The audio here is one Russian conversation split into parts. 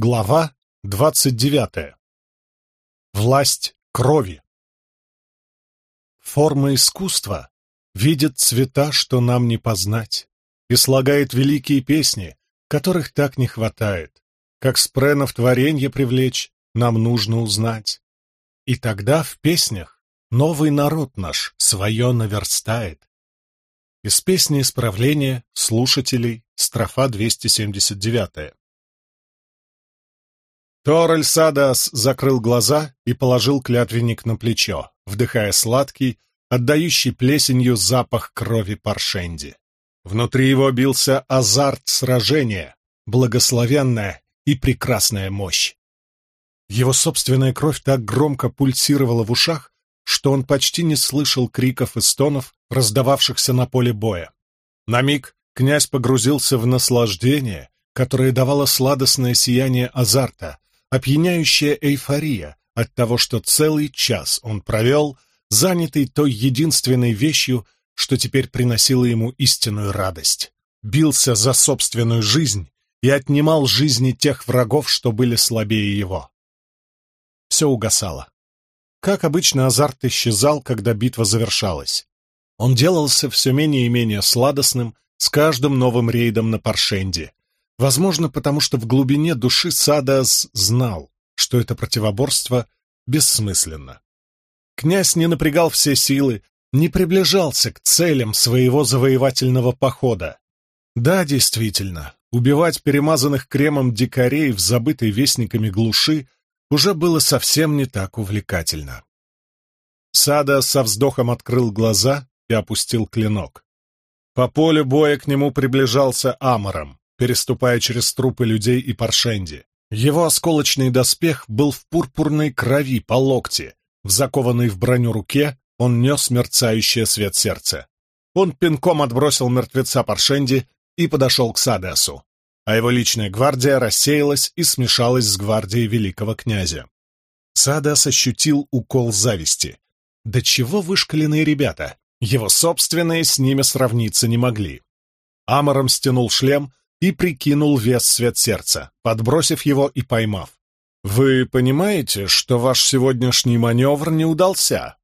Глава двадцать девятая. Власть крови. Форма искусства видит цвета, что нам не познать, и слагает великие песни, которых так не хватает. Как спренов творенье привлечь, нам нужно узнать. И тогда в песнях новый народ наш свое наверстает. Из песни исправления слушателей, строфа 279. Тораль Садас закрыл глаза и положил клятвенник на плечо, вдыхая сладкий, отдающий плесенью запах крови Паршенди. Внутри его бился азарт сражения, благословенная и прекрасная мощь. Его собственная кровь так громко пульсировала в ушах, что он почти не слышал криков и стонов, раздававшихся на поле боя. На миг князь погрузился в наслаждение, которое давало сладостное сияние азарта, опьяняющая эйфория от того, что целый час он провел, занятый той единственной вещью, что теперь приносило ему истинную радость. Бился за собственную жизнь и отнимал жизни тех врагов, что были слабее его. Все угасало. Как обычно, азарт исчезал, когда битва завершалась. Он делался все менее и менее сладостным с каждым новым рейдом на Паршенде, Возможно, потому что в глубине души Садас знал, что это противоборство бессмысленно. Князь не напрягал все силы, не приближался к целям своего завоевательного похода. Да, действительно, убивать перемазанных кремом дикарей в забытой вестниками глуши уже было совсем не так увлекательно. Сада со вздохом открыл глаза и опустил клинок. По полю боя к нему приближался Амором переступая через трупы людей и паршенди. Его осколочный доспех был в пурпурной крови по локте. В закованной в броню руке он нес мерцающее свет сердца. Он пинком отбросил мертвеца Паршенди и подошел к Садесу, а его личная гвардия рассеялась и смешалась с гвардией великого князя. Садас ощутил укол зависти. Да чего вышкаленные ребята! Его собственные с ними сравниться не могли. Амором стянул шлем, и прикинул вес свет сердца, подбросив его и поймав. «Вы понимаете, что ваш сегодняшний маневр не удался?»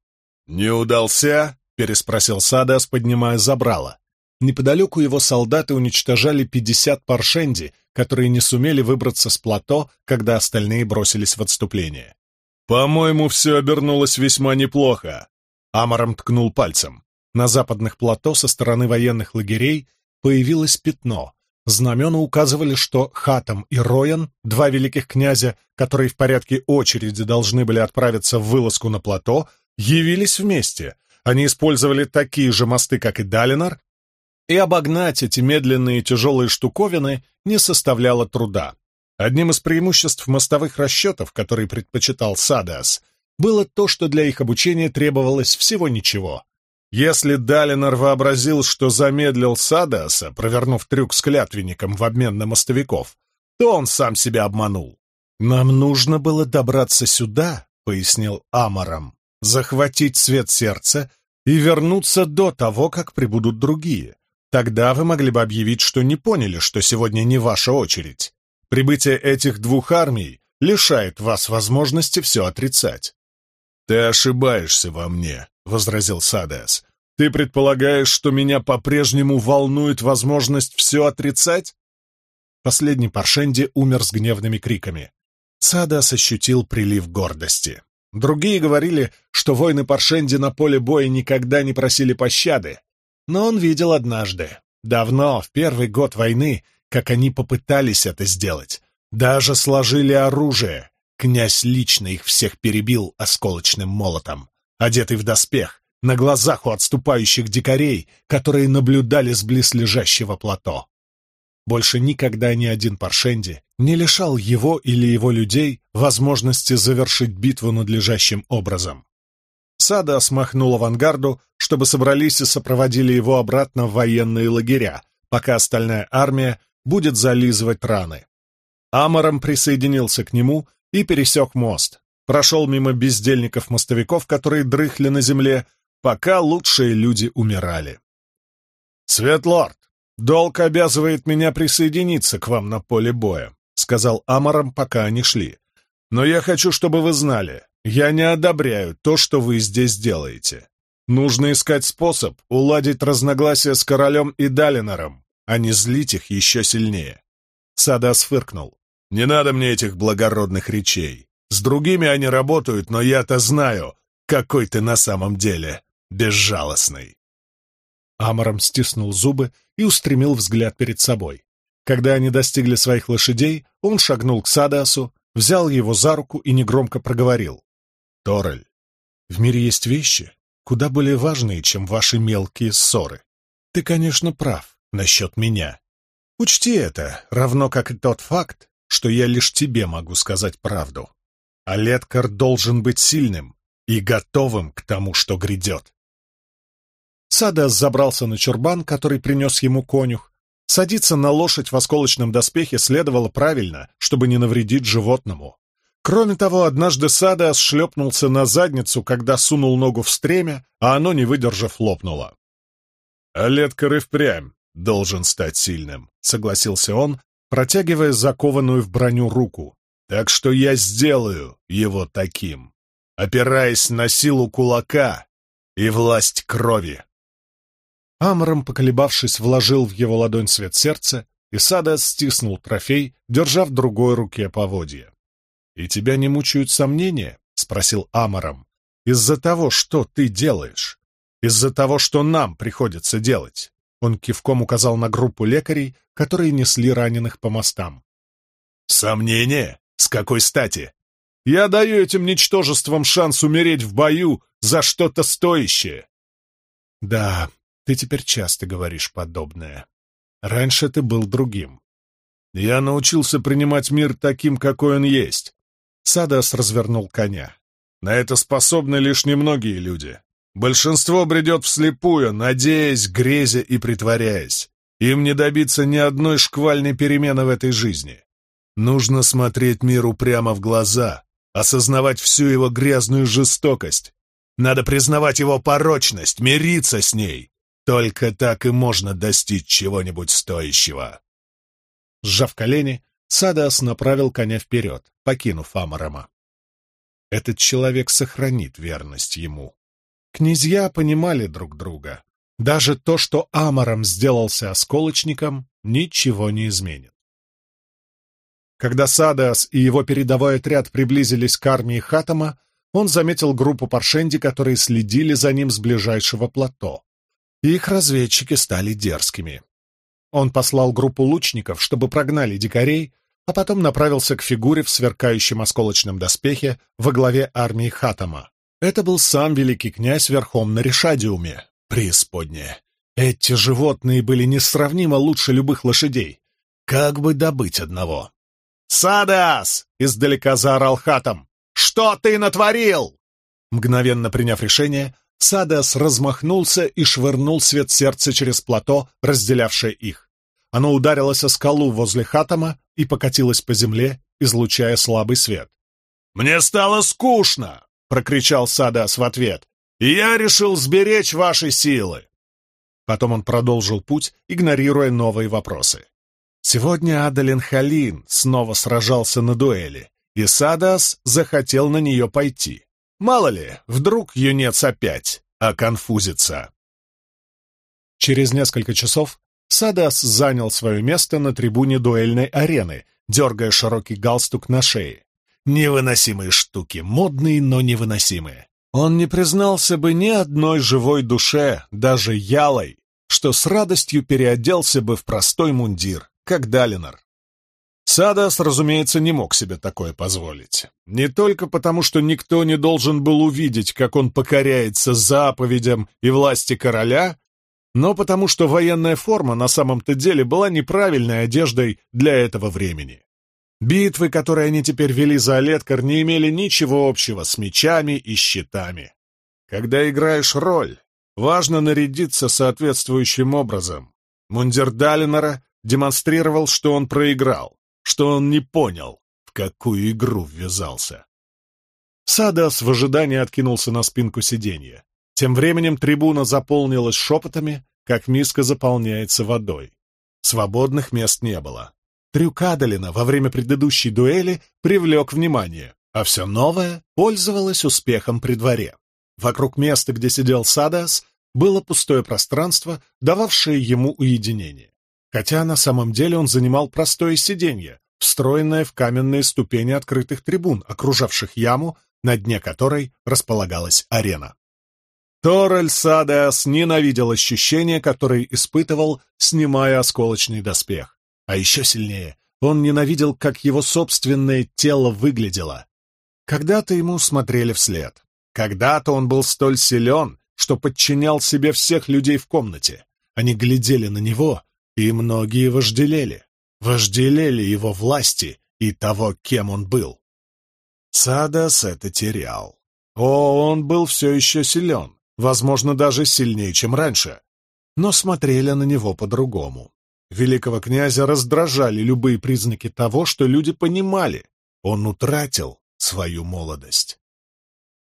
«Не удался?» — переспросил Садас, поднимая забрало. Неподалеку его солдаты уничтожали пятьдесят паршенди, которые не сумели выбраться с плато, когда остальные бросились в отступление. «По-моему, все обернулось весьма неплохо», — Амаром ткнул пальцем. На западных плато со стороны военных лагерей появилось пятно, Знамена указывали, что Хатам и Роян, два великих князя, которые в порядке очереди должны были отправиться в вылазку на плато, явились вместе. Они использовали такие же мосты, как и Далинар, и обогнать эти медленные тяжелые штуковины не составляло труда. Одним из преимуществ мостовых расчетов, которые предпочитал Садас, было то, что для их обучения требовалось всего ничего если Далинор вообразил, что замедлил Садаса, провернув трюк с клятвенником в обмен на мостовиков, то он сам себя обманул. «Нам нужно было добраться сюда», — пояснил Амаром, «захватить свет сердца и вернуться до того, как прибудут другие. Тогда вы могли бы объявить, что не поняли, что сегодня не ваша очередь. Прибытие этих двух армий лишает вас возможности все отрицать». «Ты ошибаешься во мне», — возразил Садес. «Ты предполагаешь, что меня по-прежнему волнует возможность все отрицать?» Последний Паршенди умер с гневными криками. Садас ощутил прилив гордости. Другие говорили, что воины Паршенди на поле боя никогда не просили пощады. Но он видел однажды, давно, в первый год войны, как они попытались это сделать. Даже сложили оружие. Князь лично их всех перебил осколочным молотом одетый в доспех, на глазах у отступающих дикарей, которые наблюдали с близлежащего плато. Больше никогда ни один Паршенди не лишал его или его людей возможности завершить битву надлежащим образом. Сада смахнул авангарду, чтобы собрались и сопроводили его обратно в военные лагеря, пока остальная армия будет зализывать раны. Амором присоединился к нему и пересек мост, прошел мимо бездельников-мостовиков, которые дрыхли на земле, пока лучшие люди умирали. «Светлорд, долг обязывает меня присоединиться к вам на поле боя», — сказал Амаром, пока они шли. «Но я хочу, чтобы вы знали, я не одобряю то, что вы здесь делаете. Нужно искать способ уладить разногласия с королем и Далинором, а не злить их еще сильнее». Садас фыркнул. «Не надо мне этих благородных речей. С другими они работают, но я-то знаю, какой ты на самом деле безжалостный». Амаром стиснул зубы и устремил взгляд перед собой. Когда они достигли своих лошадей, он шагнул к Садасу, взял его за руку и негромко проговорил. «Торель, в мире есть вещи, куда более важные, чем ваши мелкие ссоры. Ты, конечно, прав насчет меня. Учти это, равно как и тот факт, что я лишь тебе могу сказать правду. А Леткар должен быть сильным и готовым к тому, что грядет. Садас забрался на чурбан, который принес ему конюх. Садиться на лошадь в осколочном доспехе следовало правильно, чтобы не навредить животному. Кроме того, однажды Садас шлепнулся на задницу, когда сунул ногу в стремя, а оно, не выдержав, лопнуло. «А Леткар и впрямь должен стать сильным», — согласился он, протягивая закованную в броню руку. «Так что я сделаю его таким, опираясь на силу кулака и власть крови». Амром, поколебавшись, вложил в его ладонь свет сердца, и Сада стиснул трофей, держа в другой руке поводья. «И тебя не мучают сомнения?» — спросил Амаром. «Из-за того, что ты делаешь? Из-за того, что нам приходится делать?» Он кивком указал на группу лекарей, которые несли раненых по мостам. «Сомнения? С какой стати? Я даю этим ничтожествам шанс умереть в бою за что-то стоящее!» «Да, ты теперь часто говоришь подобное. Раньше ты был другим. Я научился принимать мир таким, какой он есть. Садас развернул коня. На это способны лишь немногие люди. Большинство бредет вслепую, надеясь, грезя и притворяясь. Им не добиться ни одной шквальной перемены в этой жизни. Нужно смотреть миру прямо в глаза, осознавать всю его грязную жестокость. Надо признавать его порочность, мириться с ней, только так и можно достичь чего-нибудь стоящего. Сжав колени, Садас направил коня вперед, покинув Амарама. Этот человек сохранит верность ему. Князья понимали друг друга. Даже то, что Амаром сделался осколочником, ничего не изменит. Когда Садас и его передовой отряд приблизились к армии Хатама, он заметил группу паршенди, которые следили за ним с ближайшего плато. Их разведчики стали дерзкими. Он послал группу лучников, чтобы прогнали дикарей, а потом направился к фигуре в сверкающем осколочном доспехе во главе армии Хатама. Это был сам великий князь верхом на Решадиуме. Преисподняя. Эти животные были несравнимо лучше любых лошадей. Как бы добыть одного? «Садас!» — издалека заорал Хатам. «Что ты натворил?» Мгновенно приняв решение, Садас размахнулся и швырнул свет сердца через плато, разделявшее их. Оно ударилось о скалу возле Хатама и покатилось по земле, излучая слабый свет. «Мне стало скучно!» — прокричал Садас в ответ. «И я решил сберечь ваши силы!» Потом он продолжил путь, игнорируя новые вопросы. Сегодня Адалин Халин снова сражался на дуэли, и Садас захотел на нее пойти. Мало ли, вдруг юнец опять оконфузится. Через несколько часов Садас занял свое место на трибуне дуэльной арены, дергая широкий галстук на шее. Невыносимые штуки, модные, но невыносимые. Он не признался бы ни одной живой душе, даже ялой, что с радостью переоделся бы в простой мундир, как Далинор. Садас, разумеется, не мог себе такое позволить. Не только потому, что никто не должен был увидеть, как он покоряется заповедям и власти короля, но потому что военная форма на самом-то деле была неправильной одеждой для этого времени. Битвы, которые они теперь вели за Олеткар, не имели ничего общего с мечами и щитами. Когда играешь роль, важно нарядиться соответствующим образом. Мундир Далинора демонстрировал, что он проиграл что он не понял, в какую игру ввязался. Садас в ожидании откинулся на спинку сиденья. Тем временем трибуна заполнилась шепотами, как миска заполняется водой. Свободных мест не было. Трюк Адалина во время предыдущей дуэли привлек внимание, а все новое пользовалось успехом при дворе. Вокруг места, где сидел Садас, было пустое пространство, дававшее ему уединение. Хотя на самом деле он занимал простое сиденье, встроенное в каменные ступени открытых трибун, окружавших яму, на дне которой располагалась арена. Торель Садеас ненавидел ощущения, которые испытывал, снимая осколочный доспех. А еще сильнее он ненавидел, как его собственное тело выглядело. Когда-то ему смотрели вслед. Когда-то он был столь силен, что подчинял себе всех людей в комнате. Они глядели на него, и многие вожделели. Вожделели его власти и того, кем он был. Садас это терял. О, он был все еще силен возможно, даже сильнее, чем раньше, но смотрели на него по-другому. Великого князя раздражали любые признаки того, что люди понимали. Он утратил свою молодость.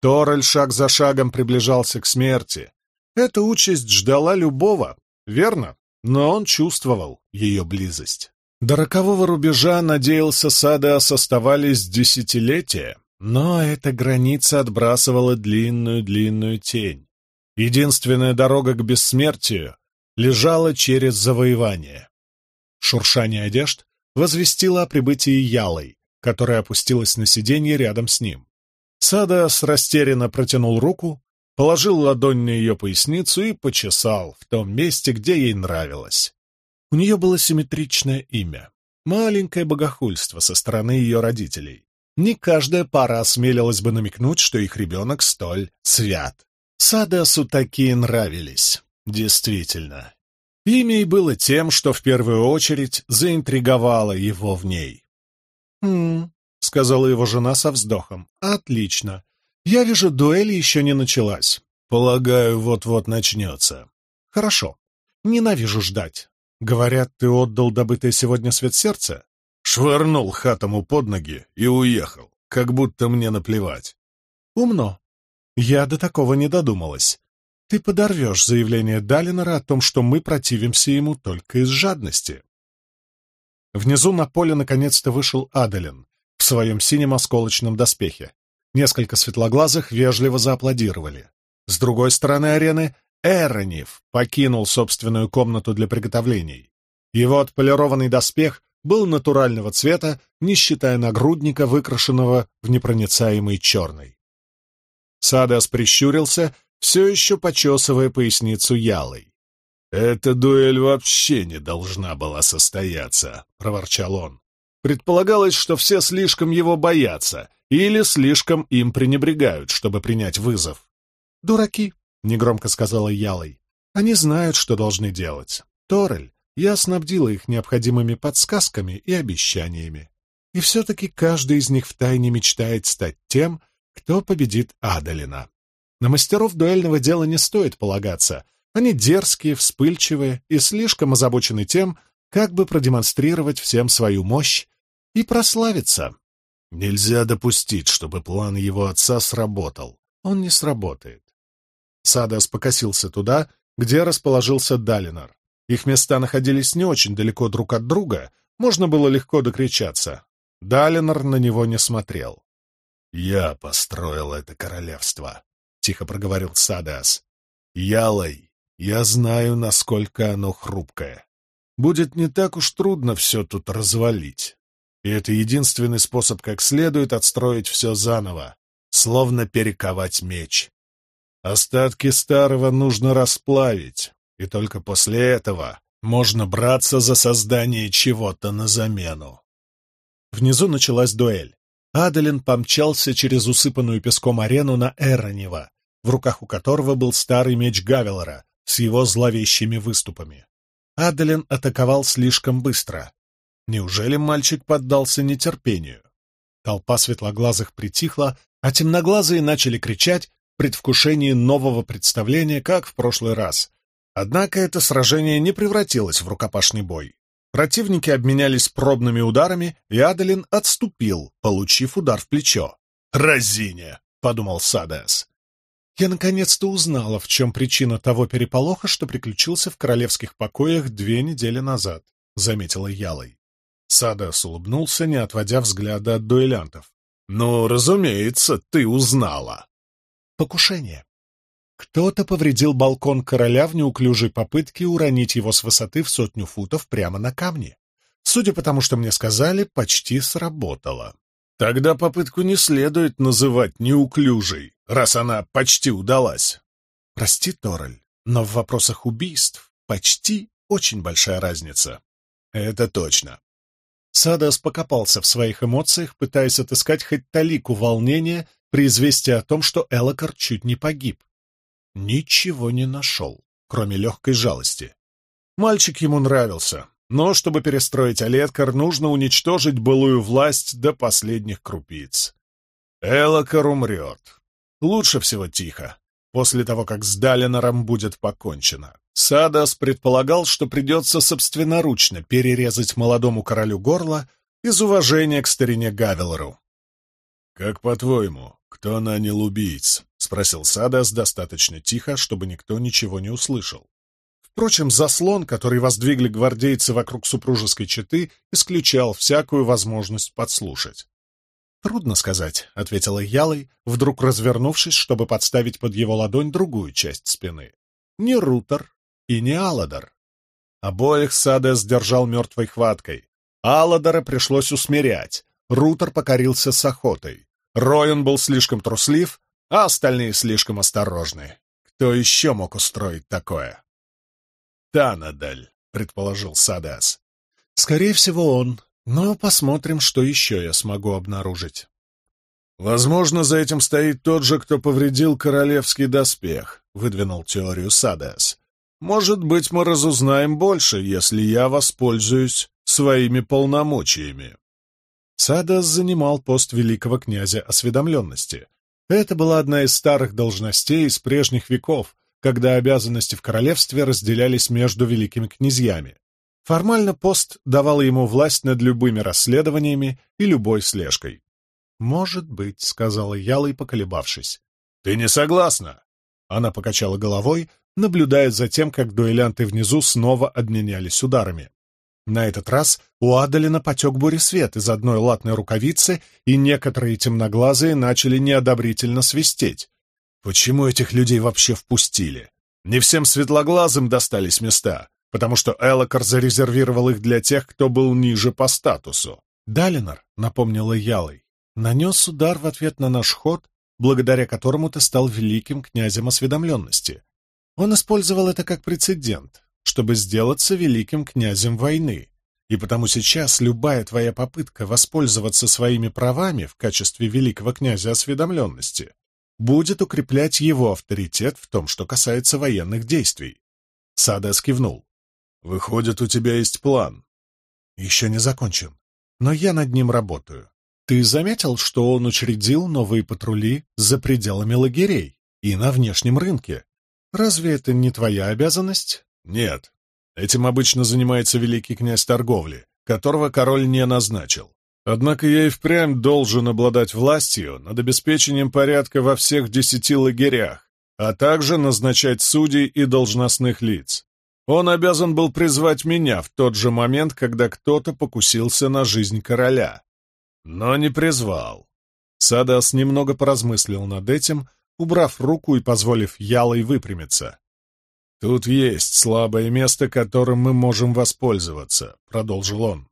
Торель шаг за шагом приближался к смерти. Эта участь ждала любого, верно, но он чувствовал ее близость. До рокового рубежа, надеялся, Садеас оставались десятилетия, но эта граница отбрасывала длинную-длинную тень. Единственная дорога к бессмертию лежала через завоевание. Шуршание одежд возвестило о прибытии Ялой, которая опустилась на сиденье рядом с ним. Садас растерянно протянул руку, положил ладонь на ее поясницу и почесал в том месте, где ей нравилось. У нее было симметричное имя, маленькое богохульство со стороны ее родителей. Не каждая пара осмелилась бы намекнуть, что их ребенок столь свят. Садасу такие нравились, действительно. Имя и было тем, что в первую очередь заинтриговало его в ней. «Хм», — сказала его жена со вздохом, — «отлично. Я вижу, дуэль еще не началась. Полагаю, вот-вот начнется. Хорошо. Ненавижу ждать. Говорят, ты отдал добытое сегодня свет сердца?» Швырнул хатому под ноги и уехал, как будто мне наплевать. «Умно. Я до такого не додумалась. Ты подорвешь заявление Далинора о том, что мы противимся ему только из жадности. Внизу на поле наконец-то вышел Адалин в своем синем осколочном доспехе. Несколько светлоглазых вежливо зааплодировали. С другой стороны арены Эронив покинул собственную комнату для приготовлений. Его отполированный доспех был натурального цвета, не считая нагрудника, выкрашенного в непроницаемый черный. Садас прищурился, все еще почесывая поясницу ялой. «Эта дуэль вообще не должна была состояться», — проворчал он. Предполагалось, что все слишком его боятся или слишком им пренебрегают, чтобы принять вызов. «Дураки», — негромко сказала Ялой. «Они знают, что должны делать. Торель, я снабдила их необходимыми подсказками и обещаниями. И все-таки каждый из них втайне мечтает стать тем, кто победит Адалина. На мастеров дуэльного дела не стоит полагаться. Они дерзкие, вспыльчивые и слишком озабочены тем, как бы продемонстрировать всем свою мощь и прославиться. Нельзя допустить, чтобы план его отца сработал. Он не сработает. Садас покосился туда, где расположился Далинор. Их места находились не очень далеко друг от друга, можно было легко докричаться. Далинор на него не смотрел. «Я построил это королевство», — тихо проговорил Садас. «Ялой, я знаю, насколько оно хрупкое. Будет не так уж трудно все тут развалить. И это единственный способ как следует отстроить все заново, словно перековать меч. Остатки старого нужно расплавить, и только после этого можно браться за создание чего-то на замену. Внизу началась дуэль. Адалин помчался через усыпанную песком арену на Эронева, в руках у которого был старый меч Гавелора с его зловещими выступами. Адалин атаковал слишком быстро. Неужели мальчик поддался нетерпению? Толпа светлоглазых притихла, а темноглазые начали кричать в предвкушении нового представления, как в прошлый раз. Однако это сражение не превратилось в рукопашный бой. Противники обменялись пробными ударами, и Адалин отступил, получив удар в плечо. «Разиня!» — подумал Садес. «Я наконец-то узнала, в чем причина того переполоха, что приключился в королевских покоях две недели назад», — заметила Ялой. Садас улыбнулся, не отводя взгляда от дуэлянтов. «Ну, разумеется, ты узнала». «Покушение. Кто-то повредил балкон короля в неуклюжей попытке уронить его с высоты в сотню футов прямо на камни. Судя по тому, что мне сказали, почти сработало. Тогда попытку не следует называть неуклюжей, раз она почти удалась. Прости, Торрель, но в вопросах убийств почти очень большая разница. Это точно. Садас покопался в своих эмоциях, пытаясь отыскать хоть талику волнения при известии о том, что Элокар чуть не погиб. Ничего не нашел, кроме легкой жалости. Мальчик ему нравился, но чтобы перестроить Олеткар, нужно уничтожить былую власть до последних крупиц. Элокар умрет. Лучше всего тихо, после того, как с Далинором будет покончено. Садас предполагал, что придется собственноручно перерезать молодому королю горло из уважения к старине Гавелору. «Как по-твоему, кто нанял убийц?» — спросил Садас достаточно тихо, чтобы никто ничего не услышал. Впрочем, заслон, который воздвигли гвардейцы вокруг супружеской четы, исключал всякую возможность подслушать. «Трудно сказать», — ответила Ялой, вдруг развернувшись, чтобы подставить под его ладонь другую часть спины. «Не Рутер и не Аладар». Обоих Садес сдержал мертвой хваткой. Аладара пришлось усмирять. Рутер покорился с охотой. Ройон был слишком труслив, а остальные слишком осторожны. Кто еще мог устроить такое? Танадаль, предположил Садас. Скорее всего, он. Но посмотрим, что еще я смогу обнаружить. Возможно, за этим стоит тот же, кто повредил королевский доспех, выдвинул теорию Садас. Может быть, мы разузнаем больше, если я воспользуюсь своими полномочиями. Садас занимал пост великого князя осведомленности. Это была одна из старых должностей из прежних веков, когда обязанности в королевстве разделялись между великими князьями. Формально пост давал ему власть над любыми расследованиями и любой слежкой. «Может быть», — сказала Ялой, поколебавшись. «Ты не согласна?» Она покачала головой, наблюдая за тем, как дуэлянты внизу снова обменялись ударами. На этот раз у Адалина потек буресвет из одной латной рукавицы, и некоторые темноглазые начали неодобрительно свистеть. Почему этих людей вообще впустили? Не всем светлоглазым достались места, потому что Элокар зарезервировал их для тех, кто был ниже по статусу. Далинор, напомнила Ялой, нанес удар в ответ на наш ход, благодаря которому ты стал великим князем осведомленности. Он использовал это как прецедент, чтобы сделаться великим князем войны, и потому сейчас любая твоя попытка воспользоваться своими правами в качестве великого князя осведомленности будет укреплять его авторитет в том, что касается военных действий. Садес кивнул. «Выходит, у тебя есть план?» «Еще не закончен, но я над ним работаю. Ты заметил, что он учредил новые патрули за пределами лагерей и на внешнем рынке? Разве это не твоя обязанность?» «Нет. Этим обычно занимается великий князь торговли, которого король не назначил. Однако я и впрямь должен обладать властью над обеспечением порядка во всех десяти лагерях, а также назначать судей и должностных лиц. Он обязан был призвать меня в тот же момент, когда кто-то покусился на жизнь короля. Но не призвал. Садас немного поразмыслил над этим, убрав руку и позволив Ялой выпрямиться. «Тут есть слабое место, которым мы можем воспользоваться», — продолжил он.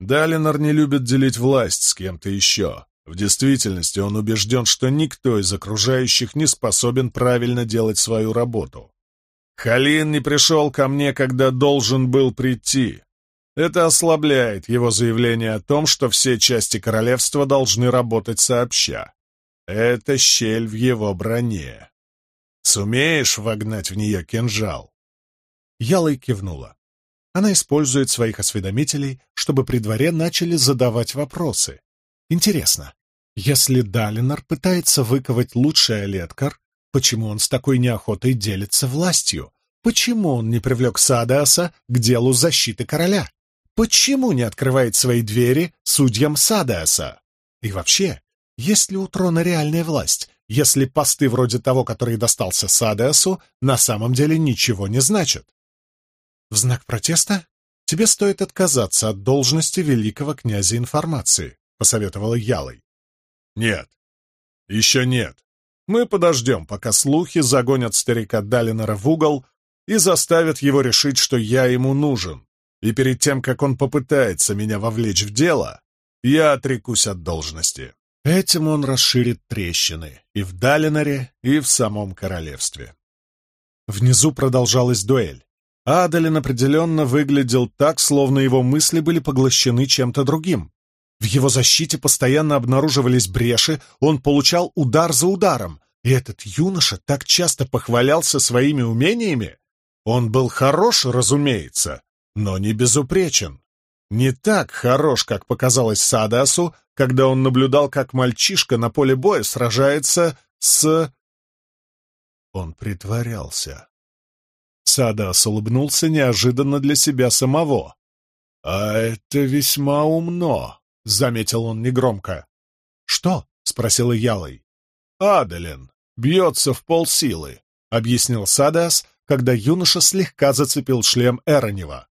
Далинор не любит делить власть с кем-то еще. В действительности он убежден, что никто из окружающих не способен правильно делать свою работу. Халин не пришел ко мне, когда должен был прийти. Это ослабляет его заявление о том, что все части королевства должны работать сообща. Это щель в его броне. Сумеешь вогнать в нее кинжал?» Ялой кивнула. Она использует своих осведомителей, чтобы при дворе начали задавать вопросы. Интересно, если Далинор пытается выковать лучший Олеткар, почему он с такой неохотой делится властью? Почему он не привлек Садеаса к делу защиты короля? Почему не открывает свои двери судьям Садеаса? И вообще, есть ли у трона реальная власть, если посты вроде того, который достался Садеасу, на самом деле ничего не значат? В знак протеста тебе стоит отказаться от должности великого князя информации», — посоветовала Ялой. «Нет, еще нет. Мы подождем, пока слухи загонят старика Далинора в угол и заставят его решить, что я ему нужен. И перед тем, как он попытается меня вовлечь в дело, я отрекусь от должности». Этим он расширит трещины и в Далиноре, и в самом королевстве. Внизу продолжалась дуэль. Адалин определенно выглядел так, словно его мысли были поглощены чем-то другим. В его защите постоянно обнаруживались бреши, он получал удар за ударом, и этот юноша так часто похвалялся своими умениями. Он был хорош, разумеется, но не безупречен. Не так хорош, как показалось Садасу, когда он наблюдал, как мальчишка на поле боя сражается с... Он притворялся. Садас улыбнулся неожиданно для себя самого. «А это весьма умно», — заметил он негромко. «Что?» — спросила Ялой. «Адалин бьется в полсилы», — объяснил Садас, когда юноша слегка зацепил шлем Эронева.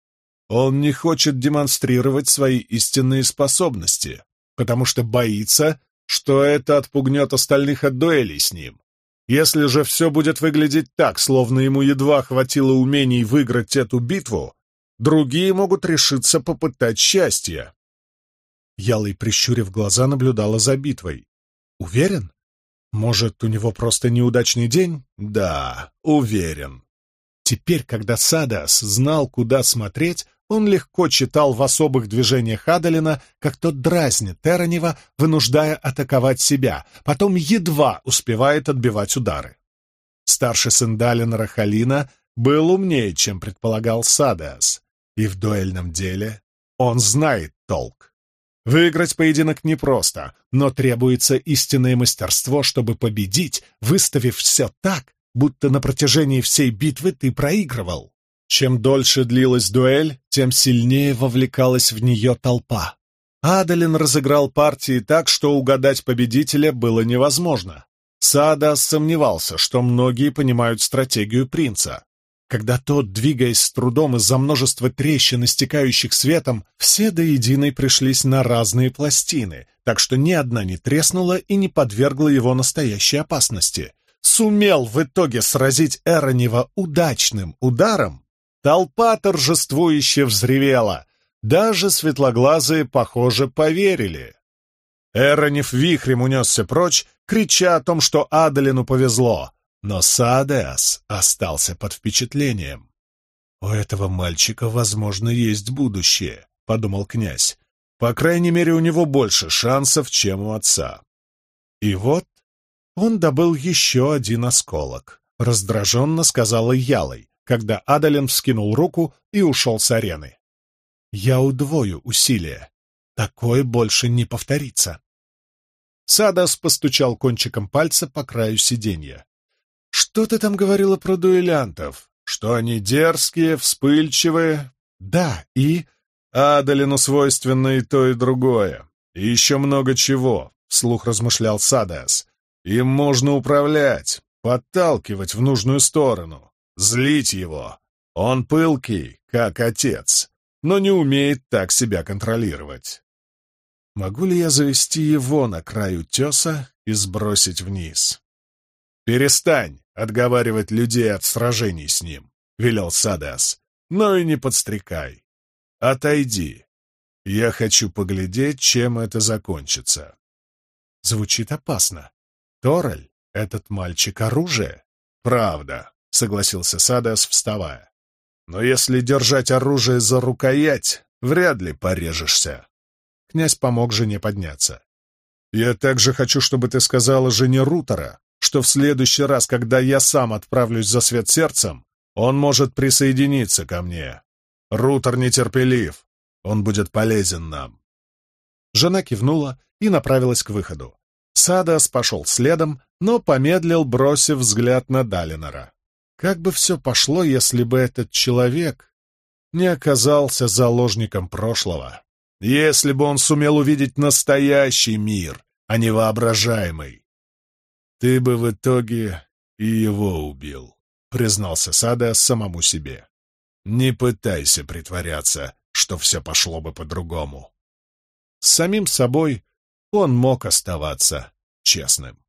«Он не хочет демонстрировать свои истинные способности, потому что боится, что это отпугнет остальных от дуэлей с ним. Если же все будет выглядеть так, словно ему едва хватило умений выиграть эту битву, другие могут решиться попытать счастье. Ялый, прищурив глаза, наблюдала за битвой. «Уверен? Может, у него просто неудачный день?» «Да, уверен». Теперь, когда Садас знал, куда смотреть, он легко читал в особых движениях Адалина, как тот дразнит Теранева, вынуждая атаковать себя, потом едва успевает отбивать удары. Старший сын Далина Рахалина был умнее, чем предполагал Садеас, и в дуэльном деле он знает толк. Выиграть поединок непросто, но требуется истинное мастерство, чтобы победить, выставив все так, будто на протяжении всей битвы ты проигрывал. Чем дольше длилась дуэль, тем сильнее вовлекалась в нее толпа. Адалин разыграл партии так, что угадать победителя было невозможно. Сада сомневался, что многие понимают стратегию принца. Когда тот, двигаясь с трудом из-за множества трещин, истекающих светом, все до единой пришлись на разные пластины, так что ни одна не треснула и не подвергла его настоящей опасности. Сумел в итоге сразить Эронева удачным ударом, Толпа торжествующе взревела. Даже светлоглазые, похоже, поверили. Эронев вихрем унесся прочь, крича о том, что Адалину повезло. Но Саадеас остался под впечатлением. «У этого мальчика, возможно, есть будущее», — подумал князь. «По крайней мере, у него больше шансов, чем у отца». И вот он добыл еще один осколок, — раздраженно сказала Ялой когда Адалин вскинул руку и ушел с арены. «Я удвою усилия. Такое больше не повторится». Садас постучал кончиком пальца по краю сиденья. «Что ты там говорила про дуэлянтов? Что они дерзкие, вспыльчивые?» «Да, и...» «Адалину свойственно и то, и другое. И еще много чего», — вслух размышлял Садас. «Им можно управлять, подталкивать в нужную сторону злить его. Он пылкий, как отец, но не умеет так себя контролировать. Могу ли я завести его на край утеса и сбросить вниз? «Перестань отговаривать людей от сражений с ним», — велел Садас, — «но и не подстрекай. Отойди. Я хочу поглядеть, чем это закончится». Звучит опасно. Тораль, этот мальчик оружие. Правда. — согласился Садас, вставая. «Но если держать оружие за рукоять, вряд ли порежешься». Князь помог жене подняться. «Я также хочу, чтобы ты сказала жене Рутера, что в следующий раз, когда я сам отправлюсь за свет сердцем, он может присоединиться ко мне. Рутер нетерпелив, он будет полезен нам». Жена кивнула и направилась к выходу. Садас пошел следом, но помедлил, бросив взгляд на Далинора. Как бы все пошло, если бы этот человек не оказался заложником прошлого? Если бы он сумел увидеть настоящий мир, а не воображаемый? Ты бы в итоге и его убил, признался Сада самому себе. Не пытайся притворяться, что все пошло бы по-другому. С самим собой он мог оставаться честным.